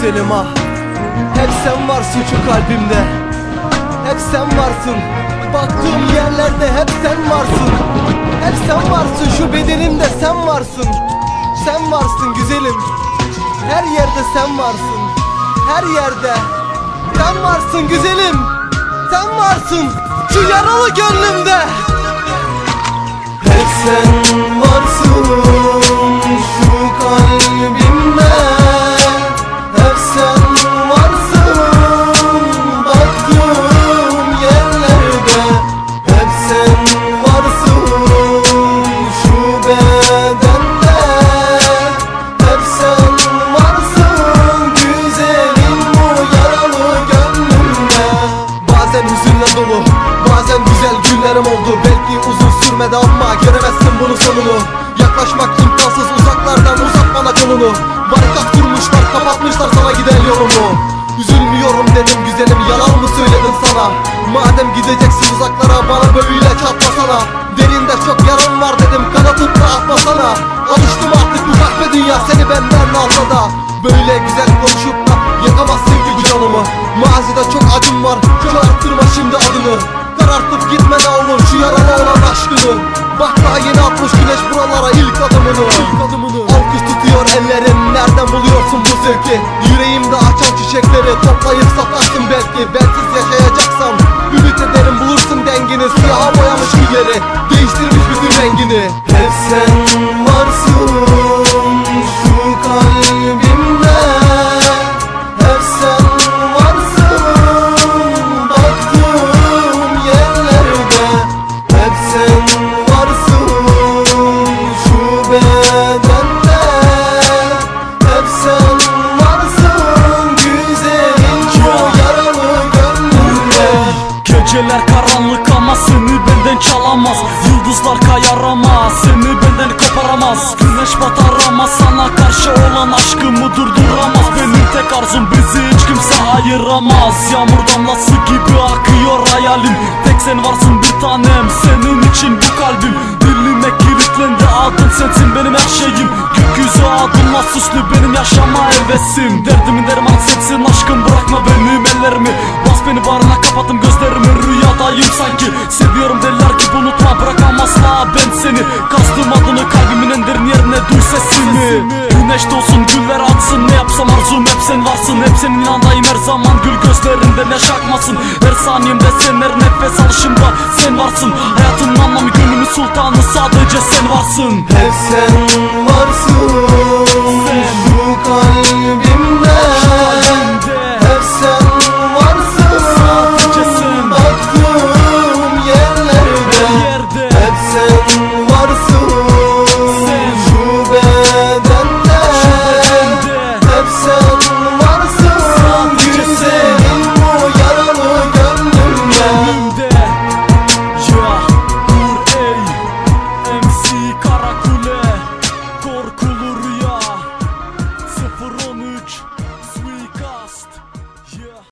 güzelim ah. Hep sen varsın şu kalbimde. Hep sen varsın. Baktığım yerlerde hep sen varsın. Hep sen varsın şu bedenimde sen varsın. Sen varsın güzelim. Her yerde sen varsın. Her yerde. Sen varsın güzelim. Sen varsın. Şu yaralı gönlümde. Hep sen günlerim oldu Belki uzun sürmedi ama göremezsin bunun sonunu. Yaklaşmak imkansız uzaklardan uzat bana kolunu Barikat kurmuşlar kapatmışlar sana giden yolumu. Üzülmüyorum dedim güzelim yalan mı söyledim sana? Madem gideceksin uzaklara bana böyle çatmasana Derinde çok yaran var dedim kanatıp da atmasana. Alıştım artık uzak be dünya seni benden alsa da. Böyle güzel konuşup da yakamazsın ki bu canımı. Mazide çok acım var aşkını Bak daha yeni atmış güneş buralara ilk adımını. İlk adımını. Alkış tutuyor ellerin nereden buluyorsun bu zevki? Yüreğimde açan çiçekleri toplayıp satarsın belki. Bensiz yaşayacaksam ümit ederim bulursun dengini. Siyaha boyamış gülleri değiştirmiş bütün rengini. Hep sen varsın karanlık ama seni benden çalamaz. Yıldızlar kayar ama seni benden koparamaz. Güneş batar ama sana karşı olan aşkımı durduramaz. Benim tek arzum bizi hiç kimse ayıramaz. Yağmur damlası gibi akıyor hayalim. Tek sen varsın bir tanem senin için bu kalbim. Dilime kilitlendi adın sensin benim her şeyim. Gökyüzü adımla süslü benim yaşama hevesim. Derdimin derman sensin aşkım bırakma benim ellerimi Seviyorum deliler gibi unutma bırakmam asla ben seni. Kastım adını kalbimin en derin yerine duy sesimi Güneş doğsun güller açsın ne yapsam arzum hep sen varsın. Hep senin yanındayım her zaman gül gözlerinden yaş akmasın Her saniyemde sen her nefes alışımda sen varsın. Hayatın anlamı gönlümün sultanı sadece sen varsın. Hep sen